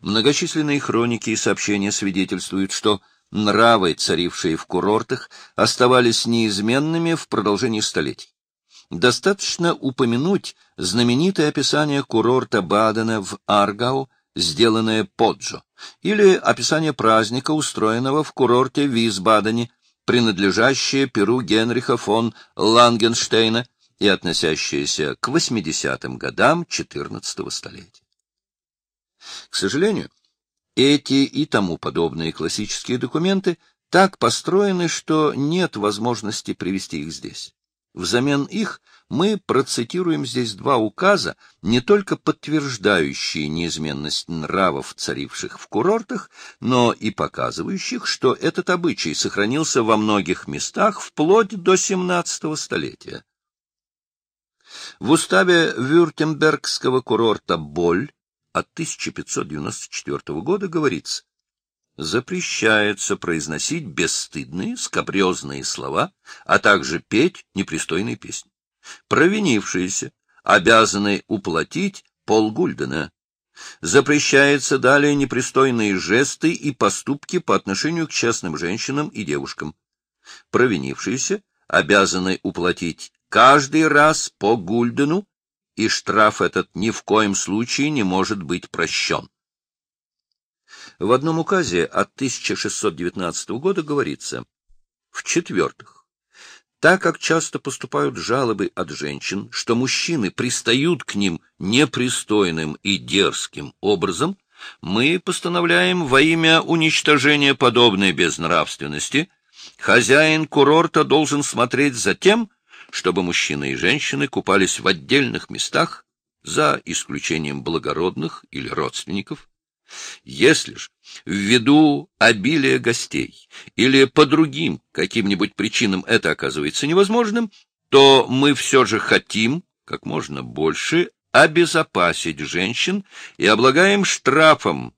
Многочисленные хроники и сообщения свидетельствуют, что нравы, царившие в курортах, оставались неизменными в продолжении столетий. Достаточно упомянуть знаменитое описание курорта Бадена в Аргау, сделанное Поджо, или описание праздника, устроенного в курорте Висбадене, принадлежащее Перу Генриха фон Лангенштейна и относящееся к 80-м годам XIV столетия. К сожалению, эти и тому подобные классические документы так построены, что нет возможности привести их здесь. Взамен их мы процитируем здесь два указа, не только подтверждающие неизменность нравов, царивших в курортах, но и показывающих, что этот обычай сохранился во многих местах вплоть до XVII столетия. В уставе Вюртембергского курорта Боль от 1594 года говорится, запрещается произносить бесстыдные, скобрезные слова, а также петь непристойные песни. Провинившиеся обязаны уплатить полгульдена. Запрещается далее непристойные жесты и поступки по отношению к частным женщинам и девушкам. Провинившиеся обязаны уплатить каждый раз по гульдену, и штраф этот ни в коем случае не может быть прощен. В одном указе от 1619 года говорится, в-четвертых, так как часто поступают жалобы от женщин, что мужчины пристают к ним непристойным и дерзким образом, мы постановляем во имя уничтожения подобной безнравственности, хозяин курорта должен смотреть за тем, чтобы мужчины и женщины купались в отдельных местах, за исключением благородных или родственников, если же ввиду обилия гостей или по другим каким-нибудь причинам это оказывается невозможным, то мы все же хотим как можно больше обезопасить женщин и облагаем штрафом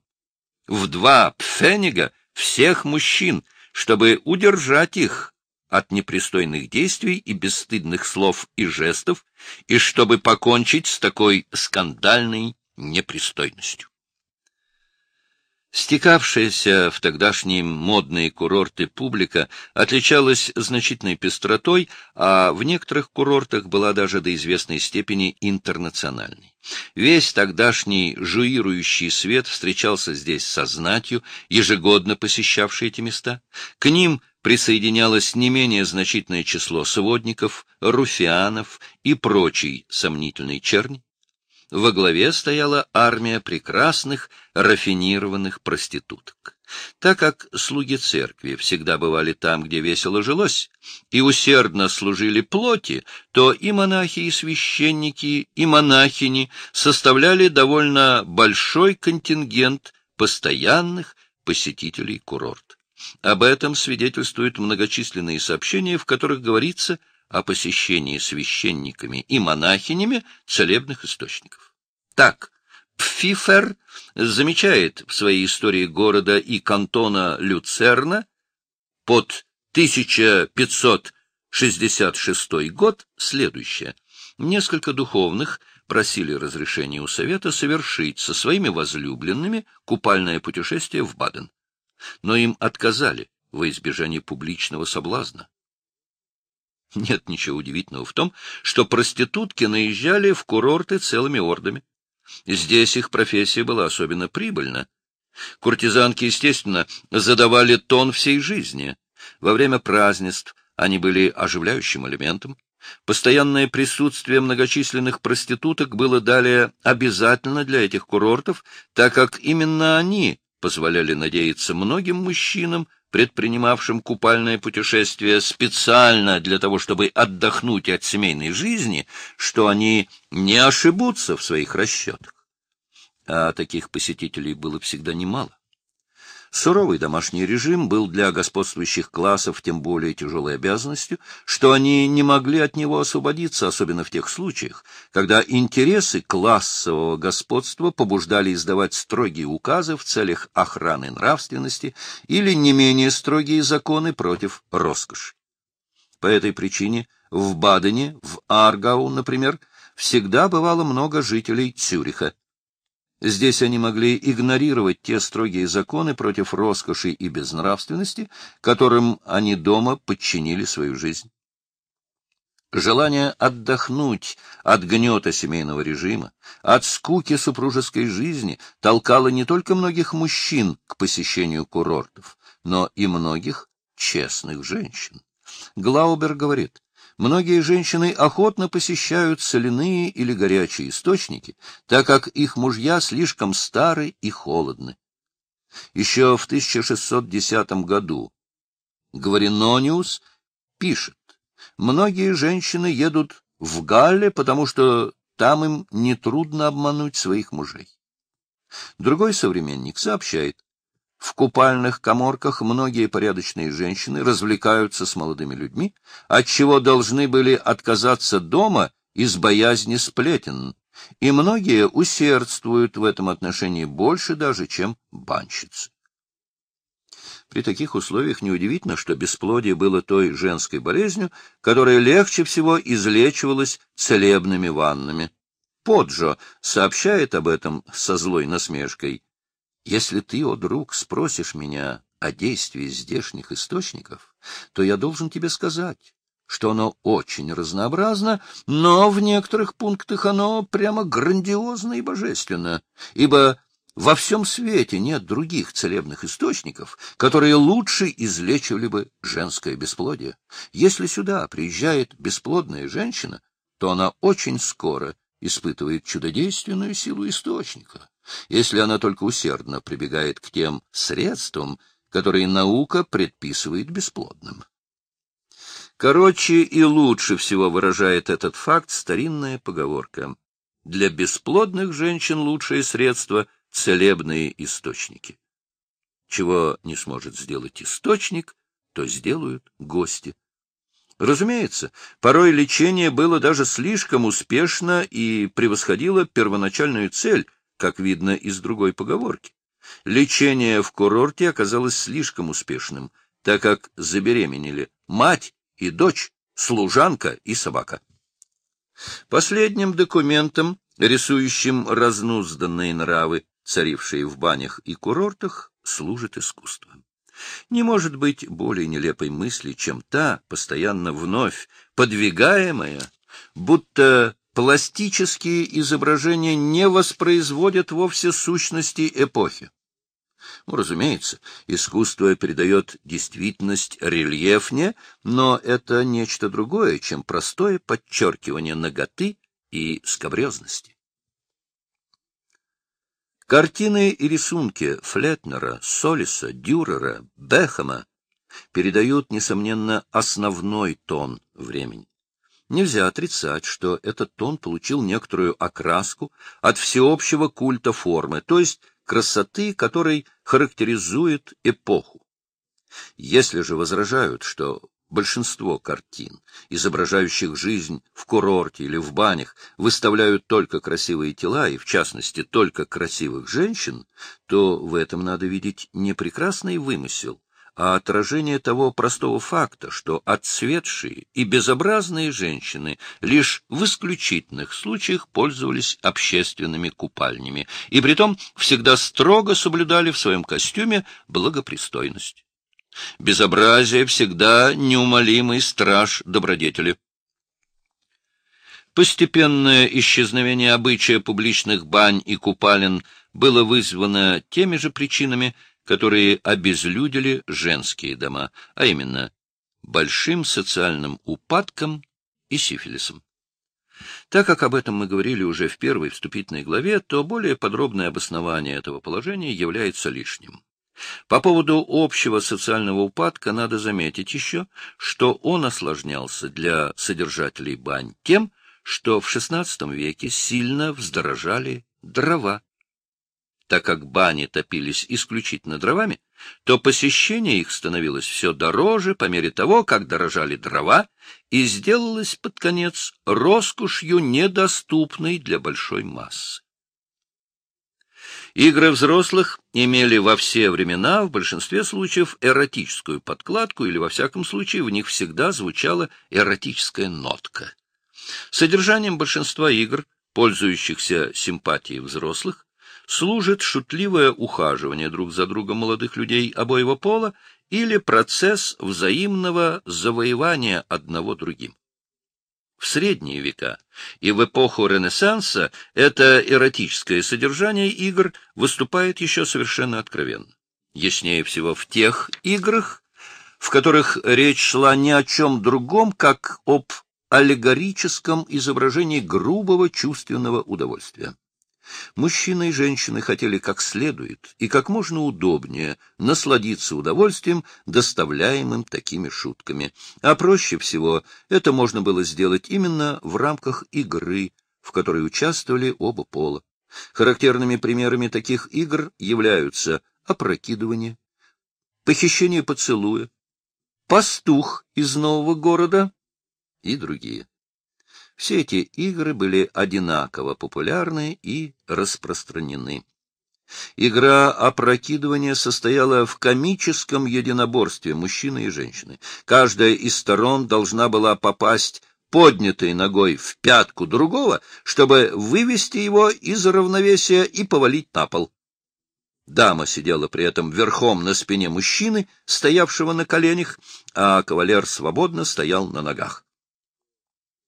в два пфенига всех мужчин, чтобы удержать их от непристойных действий и бесстыдных слов и жестов, и чтобы покончить с такой скандальной непристойностью. Стекавшаяся в тогдашние модные курорты публика отличалась значительной пестротой, а в некоторых курортах была даже до известной степени интернациональной. Весь тогдашний жуирующий свет встречался здесь со знатью, ежегодно посещавшей эти места. К ним присоединялось не менее значительное число сводников, руфианов и прочей сомнительной черни. Во главе стояла армия прекрасных, рафинированных проституток. Так как слуги церкви всегда бывали там, где весело жилось, и усердно служили плоти, то и монахи, и священники, и монахини составляли довольно большой контингент постоянных посетителей курорт. Об этом свидетельствуют многочисленные сообщения, в которых говорится – о посещении священниками и монахинями целебных источников. Так, Пфифер замечает в своей истории города и кантона Люцерна под 1566 год следующее. Несколько духовных просили разрешения у совета совершить со своими возлюбленными купальное путешествие в Баден. Но им отказали во избежание публичного соблазна. Нет ничего удивительного в том, что проститутки наезжали в курорты целыми ордами. Здесь их профессия была особенно прибыльна. Куртизанки, естественно, задавали тон всей жизни. Во время празднеств они были оживляющим элементом. Постоянное присутствие многочисленных проституток было далее обязательно для этих курортов, так как именно они позволяли надеяться многим мужчинам предпринимавшим купальное путешествие специально для того, чтобы отдохнуть от семейной жизни, что они не ошибутся в своих расчетах. А таких посетителей было всегда немало. Суровый домашний режим был для господствующих классов тем более тяжелой обязанностью, что они не могли от него освободиться, особенно в тех случаях, когда интересы классового господства побуждали издавать строгие указы в целях охраны нравственности или не менее строгие законы против роскоши. По этой причине в Бадене, в Аргау, например, всегда бывало много жителей Цюриха. Здесь они могли игнорировать те строгие законы против роскоши и безнравственности, которым они дома подчинили свою жизнь. Желание отдохнуть от гнета семейного режима, от скуки супружеской жизни толкало не только многих мужчин к посещению курортов, но и многих честных женщин. Глаубер говорит, многие женщины охотно посещают соляные или горячие источники, так как их мужья слишком стары и холодны. Еще в 1610 году Гваринониус пишет, многие женщины едут в Галле, потому что там им нетрудно обмануть своих мужей. Другой современник сообщает, в купальных коморках многие порядочные женщины развлекаются с молодыми людьми, отчего должны были отказаться дома из боязни сплетен, и многие усердствуют в этом отношении больше даже, чем банщицы. При таких условиях неудивительно, что бесплодие было той женской болезнью, которая легче всего излечивалась целебными ваннами. Поджо сообщает об этом со злой насмешкой. Если ты, о друг, спросишь меня о действии здешних источников, то я должен тебе сказать, что оно очень разнообразно, но в некоторых пунктах оно прямо грандиозно и божественно, ибо во всем свете нет других целебных источников, которые лучше излечивали бы женское бесплодие. Если сюда приезжает бесплодная женщина, то она очень скоро испытывает чудодейственную силу источника если она только усердно прибегает к тем средствам, которые наука предписывает бесплодным. Короче и лучше всего выражает этот факт старинная поговорка. Для бесплодных женщин лучшее средство — целебные источники. Чего не сможет сделать источник, то сделают гости. Разумеется, порой лечение было даже слишком успешно и превосходило первоначальную цель — как видно из другой поговорки. Лечение в курорте оказалось слишком успешным, так как забеременели мать и дочь, служанка и собака. Последним документом, рисующим разнузданные нравы, царившие в банях и курортах, служит искусство. Не может быть более нелепой мысли, чем та, постоянно вновь подвигаемая, будто пластические изображения не воспроизводят вовсе сущности эпохи. Ну, разумеется, искусство передает действительность рельефнее, но это нечто другое, чем простое подчеркивание ноготы и скобрезности. Картины и рисунки Флетнера, Солиса, Дюрера, Бехема передают, несомненно, основной тон времени. Нельзя отрицать, что этот тон получил некоторую окраску от всеобщего культа формы, то есть красоты, которой характеризует эпоху. Если же возражают, что большинство картин, изображающих жизнь в курорте или в банях, выставляют только красивые тела, и в частности только красивых женщин, то в этом надо видеть не прекрасный вымысел, а отражение того простого факта, что отцветшие и безобразные женщины лишь в исключительных случаях пользовались общественными купальнями, и притом всегда строго соблюдали в своем костюме благопристойность. Безобразие всегда неумолимый страж добродетели. Постепенное исчезновение обычая публичных бань и купалин было вызвано теми же причинами, которые обезлюдили женские дома, а именно большим социальным упадком и сифилисом. Так как об этом мы говорили уже в первой вступительной главе, то более подробное обоснование этого положения является лишним. По поводу общего социального упадка надо заметить еще, что он осложнялся для содержателей бань тем, что в XVI веке сильно вздорожали дрова так как бани топились исключительно дровами, то посещение их становилось все дороже по мере того, как дорожали дрова, и сделалось под конец роскошью, недоступной для большой массы. Игры взрослых имели во все времена, в большинстве случаев, эротическую подкладку, или, во всяком случае, в них всегда звучала эротическая нотка. Содержанием большинства игр, пользующихся симпатией взрослых, служит шутливое ухаживание друг за другом молодых людей обоего пола или процесс взаимного завоевания одного другим. В средние века и в эпоху Ренессанса это эротическое содержание игр выступает еще совершенно откровенно. Яснее всего в тех играх, в которых речь шла ни о чем другом, как об аллегорическом изображении грубого чувственного удовольствия. Мужчины и женщины хотели как следует и как можно удобнее насладиться удовольствием, доставляемым такими шутками. А проще всего это можно было сделать именно в рамках игры, в которой участвовали оба пола. Характерными примерами таких игр являются опрокидывание, похищение поцелуя, пастух из нового города и другие. Все эти игры были одинаково популярны и распространены. Игра опрокидывания состояла в комическом единоборстве мужчины и женщины. Каждая из сторон должна была попасть поднятой ногой в пятку другого, чтобы вывести его из равновесия и повалить на пол. Дама сидела при этом верхом на спине мужчины, стоявшего на коленях, а кавалер свободно стоял на ногах.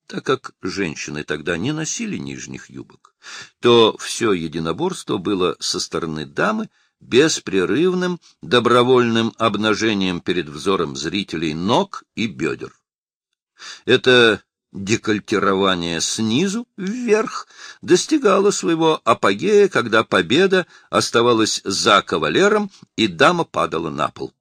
Так как женщины тогда не носили нижних юбок, то все единоборство было со стороны дамы беспрерывным добровольным обнажением перед взором зрителей ног и бедер. Это декольтирование снизу вверх достигало своего апогея, когда победа оставалась за кавалером, и дама падала на пол.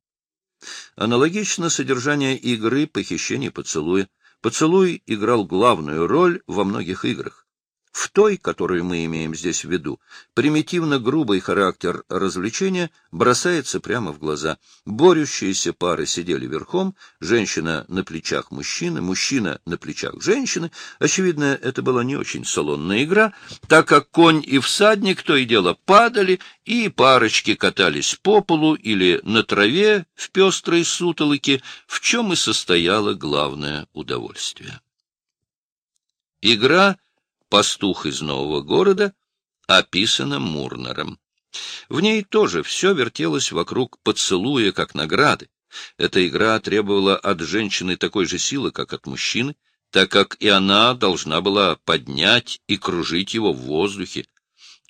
Аналогично содержание игры похищения поцелуя. Поцелуй играл главную роль во многих играх. В той, которую мы имеем здесь в виду, примитивно-грубый характер развлечения бросается прямо в глаза. Борющиеся пары сидели верхом, женщина на плечах мужчины, мужчина на плечах женщины. Очевидно, это была не очень салонная игра, так как конь и всадник то и дело падали, и парочки катались по полу или на траве в пестрой сутолоке, в чем и состояло главное удовольствие. Игра «Пастух из нового города» описана Мурнером. В ней тоже все вертелось вокруг поцелуя как награды. Эта игра требовала от женщины такой же силы, как от мужчины, так как и она должна была поднять и кружить его в воздухе.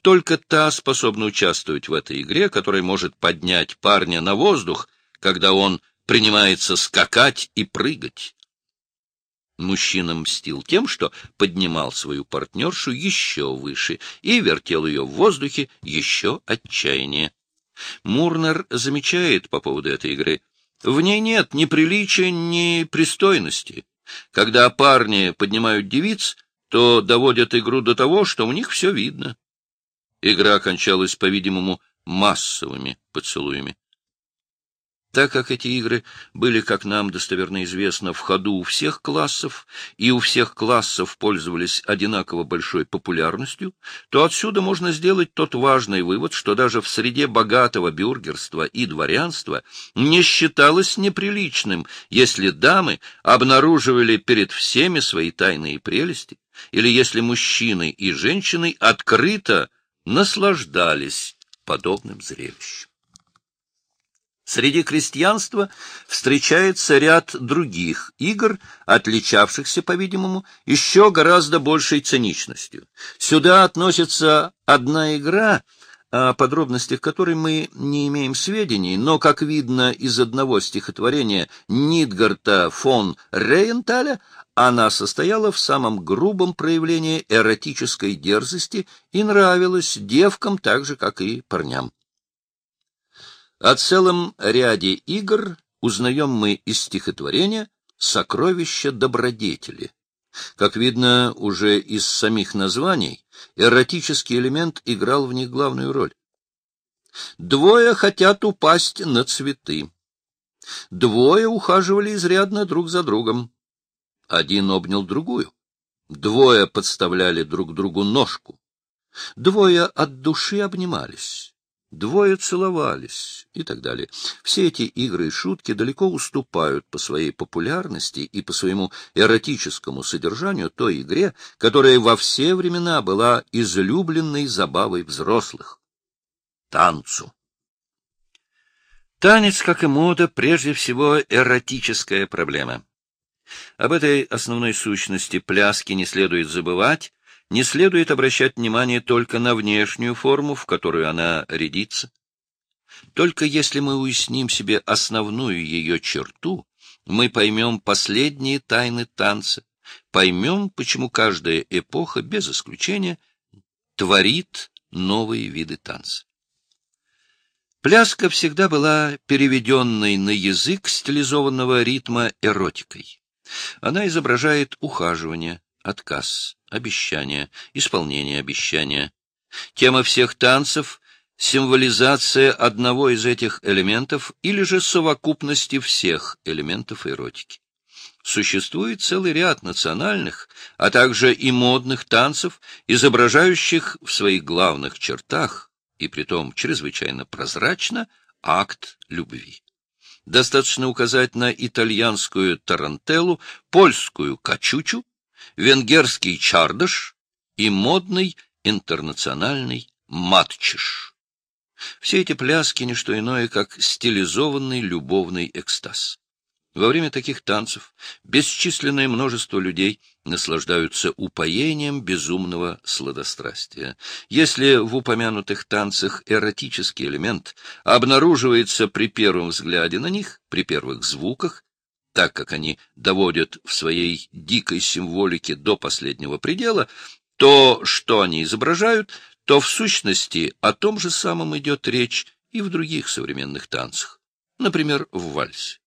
Только та способна участвовать в этой игре, которая может поднять парня на воздух, когда он принимается скакать и прыгать. Мужчина мстил тем, что поднимал свою партнершу еще выше и вертел ее в воздухе еще отчаяннее. Мурнер замечает по поводу этой игры. В ней нет ни приличия, ни пристойности. Когда парни поднимают девиц, то доводят игру до того, что у них все видно. Игра кончалась, по-видимому, массовыми поцелуями. Так как эти игры были, как нам достоверно известно, в ходу у всех классов, и у всех классов пользовались одинаково большой популярностью, то отсюда можно сделать тот важный вывод, что даже в среде богатого бюргерства и дворянства не считалось неприличным, если дамы обнаруживали перед всеми свои тайные прелести, или если мужчины и женщины открыто наслаждались подобным зрелищем. Среди крестьянства встречается ряд других игр, отличавшихся, по-видимому, еще гораздо большей циничностью. Сюда относится одна игра, о подробностях которой мы не имеем сведений, но, как видно из одного стихотворения Нидгарта фон Рейенталя, она состояла в самом грубом проявлении эротической дерзости и нравилась девкам так же, как и парням. О целом ряде игр узнаем мы из стихотворения «Сокровища добродетели». Как видно уже из самих названий, эротический элемент играл в них главную роль. Двое хотят упасть на цветы. Двое ухаживали изрядно друг за другом. Один обнял другую. Двое подставляли друг другу ножку. Двое от души обнимались двое целовались и так далее. Все эти игры и шутки далеко уступают по своей популярности и по своему эротическому содержанию той игре, которая во все времена была излюбленной забавой взрослых. танцу. Танец, как и мода, прежде всего эротическая проблема. Об этой основной сущности пляски не следует забывать, не следует обращать внимание только на внешнюю форму, в которую она рядится. Только если мы уясним себе основную ее черту, мы поймем последние тайны танца, поймем, почему каждая эпоха, без исключения, творит новые виды танца. Пляска всегда была переведенной на язык стилизованного ритма эротикой. Она изображает ухаживание, отказ, обещание, исполнение обещания. Тема всех танцев — символизация одного из этих элементов или же совокупности всех элементов эротики. Существует целый ряд национальных, а также и модных танцев, изображающих в своих главных чертах и притом чрезвычайно прозрачно, акт любви. Достаточно указать на итальянскую тарантеллу, польскую качучу, венгерский чардаш и модный интернациональный матчиш. Все эти пляски — не что иное, как стилизованный любовный экстаз. Во время таких танцев бесчисленное множество людей наслаждаются упоением безумного сладострастия. Если в упомянутых танцах эротический элемент обнаруживается при первом взгляде на них, при первых звуках, так как они доводят в своей дикой символике до последнего предела, то, что они изображают, то в сущности о том же самом идет речь и в других современных танцах, например, в вальсе.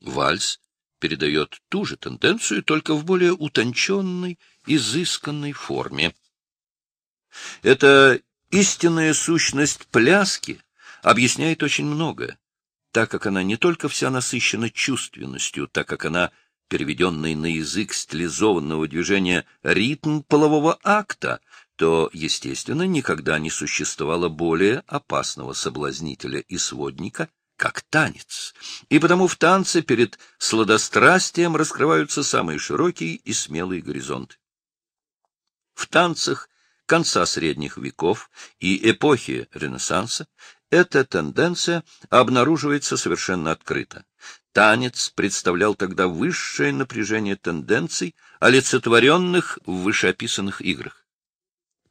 Вальс передает ту же тенденцию, только в более утонченной, изысканной форме. Эта истинная сущность пляски объясняет очень многое, так как она не только вся насыщена чувственностью, так как она переведенный на язык стилизованного движения ритм полового акта, то, естественно, никогда не существовало более опасного соблазнителя и сводника, как танец, и потому в танце перед сладострастием раскрываются самые широкие и смелые горизонты. В танцах конца средних веков и эпохи Ренессанса эта тенденция обнаруживается совершенно открыто. Танец представлял тогда высшее напряжение тенденций, олицетворенных в вышеописанных играх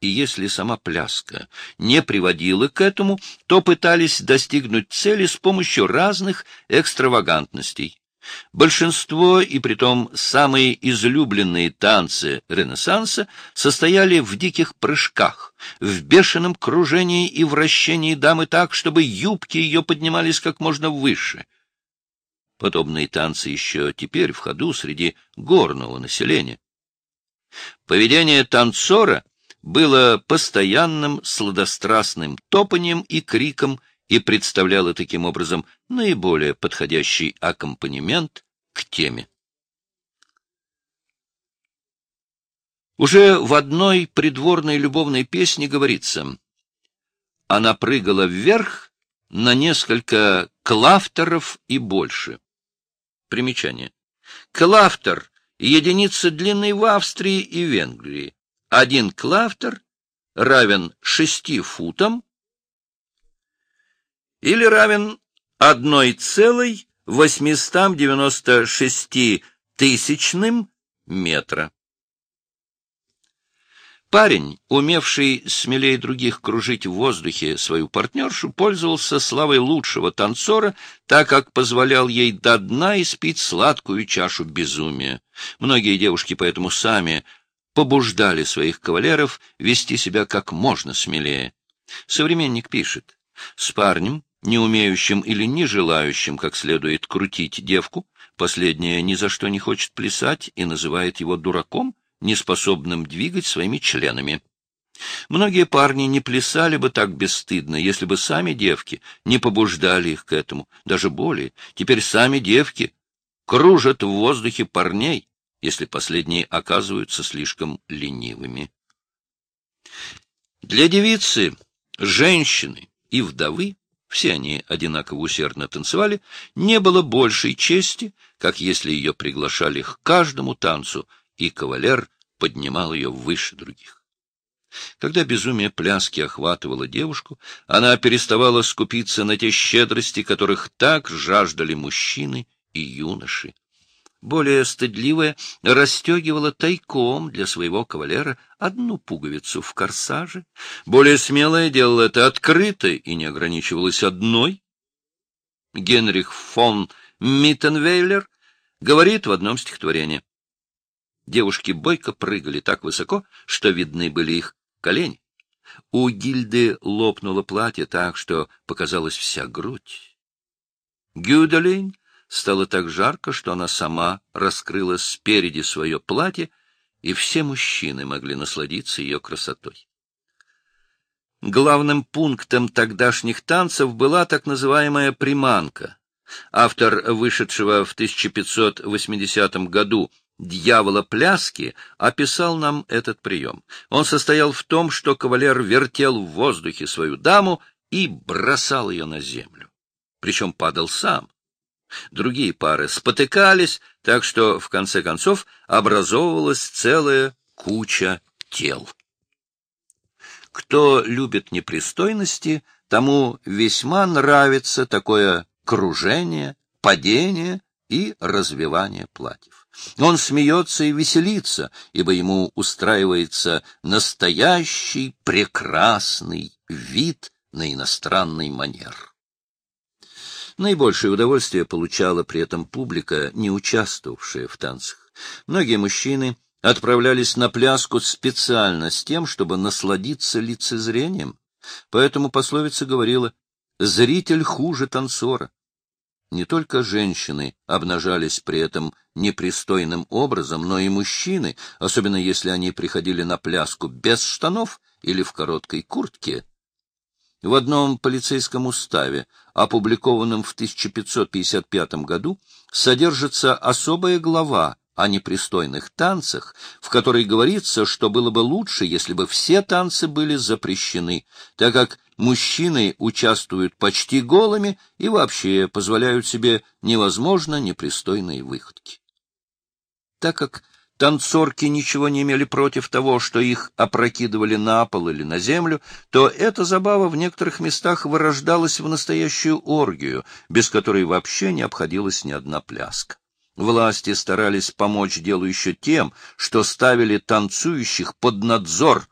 и если сама пляска не приводила к этому, то пытались достигнуть цели с помощью разных экстравагантностей. Большинство, и притом самые излюбленные танцы Ренессанса, состояли в диких прыжках, в бешеном кружении и вращении дамы так, чтобы юбки ее поднимались как можно выше. Подобные танцы еще теперь в ходу среди горного населения. Поведение танцора было постоянным сладострастным топанием и криком и представляло таким образом наиболее подходящий аккомпанемент к теме. Уже в одной придворной любовной песне говорится «Она прыгала вверх на несколько клафтеров и больше». Примечание. Клафтер — единица длины в Австрии и Венгрии один клафтер равен шести футам или равен одной целой восьмистам девяносто шести тысячным метра. Парень, умевший смелее других кружить в воздухе свою партнершу, пользовался славой лучшего танцора, так как позволял ей до дна испить сладкую чашу безумия. Многие девушки поэтому сами побуждали своих кавалеров вести себя как можно смелее. Современник пишет, с парнем, не умеющим или не желающим как следует крутить девку, последняя ни за что не хочет плясать и называет его дураком, неспособным двигать своими членами. Многие парни не плясали бы так бесстыдно, если бы сами девки не побуждали их к этому. Даже более, теперь сами девки кружат в воздухе парней, если последние оказываются слишком ленивыми. Для девицы, женщины и вдовы, все они одинаково усердно танцевали, не было большей чести, как если ее приглашали к каждому танцу, и кавалер поднимал ее выше других. Когда безумие пляски охватывало девушку, она переставала скупиться на те щедрости, которых так жаждали мужчины и юноши. Более стыдливая расстегивала тайком для своего кавалера одну пуговицу в корсаже, более смелая делала это открыто и не ограничивалась одной. Генрих фон Миттенвейлер говорит в одном стихотворении. Девушки бойко прыгали так высоко, что видны были их колени. У Гильды лопнуло платье так, что показалась вся грудь. Гюделин стало так жарко, что она сама раскрыла спереди свое платье, и все мужчины могли насладиться ее красотой. Главным пунктом тогдашних танцев была так называемая приманка. Автор вышедшего в 1580 году «Дьявола пляски» описал нам этот прием. Он состоял в том, что кавалер вертел в воздухе свою даму и бросал ее на землю. Причем падал сам. Другие пары спотыкались, так что, в конце концов, образовывалась целая куча тел. Кто любит непристойности, тому весьма нравится такое кружение, падение и развивание платьев. Он смеется и веселится, ибо ему устраивается настоящий прекрасный вид на иностранный манер. Наибольшее удовольствие получала при этом публика, не участвовавшая в танцах. Многие мужчины отправлялись на пляску специально с тем, чтобы насладиться лицезрением. Поэтому пословица говорила «зритель хуже танцора». Не только женщины обнажались при этом непристойным образом, но и мужчины, особенно если они приходили на пляску без штанов или в короткой куртке, в одном полицейском уставе, опубликованном в 1555 году, содержится особая глава о непристойных танцах, в которой говорится, что было бы лучше, если бы все танцы были запрещены, так как мужчины участвуют почти голыми и вообще позволяют себе невозможно непристойные выходки. Так как танцорки ничего не имели против того, что их опрокидывали на пол или на землю, то эта забава в некоторых местах вырождалась в настоящую оргию, без которой вообще не обходилась ни одна пляска. Власти старались помочь делу еще тем, что ставили танцующих под надзор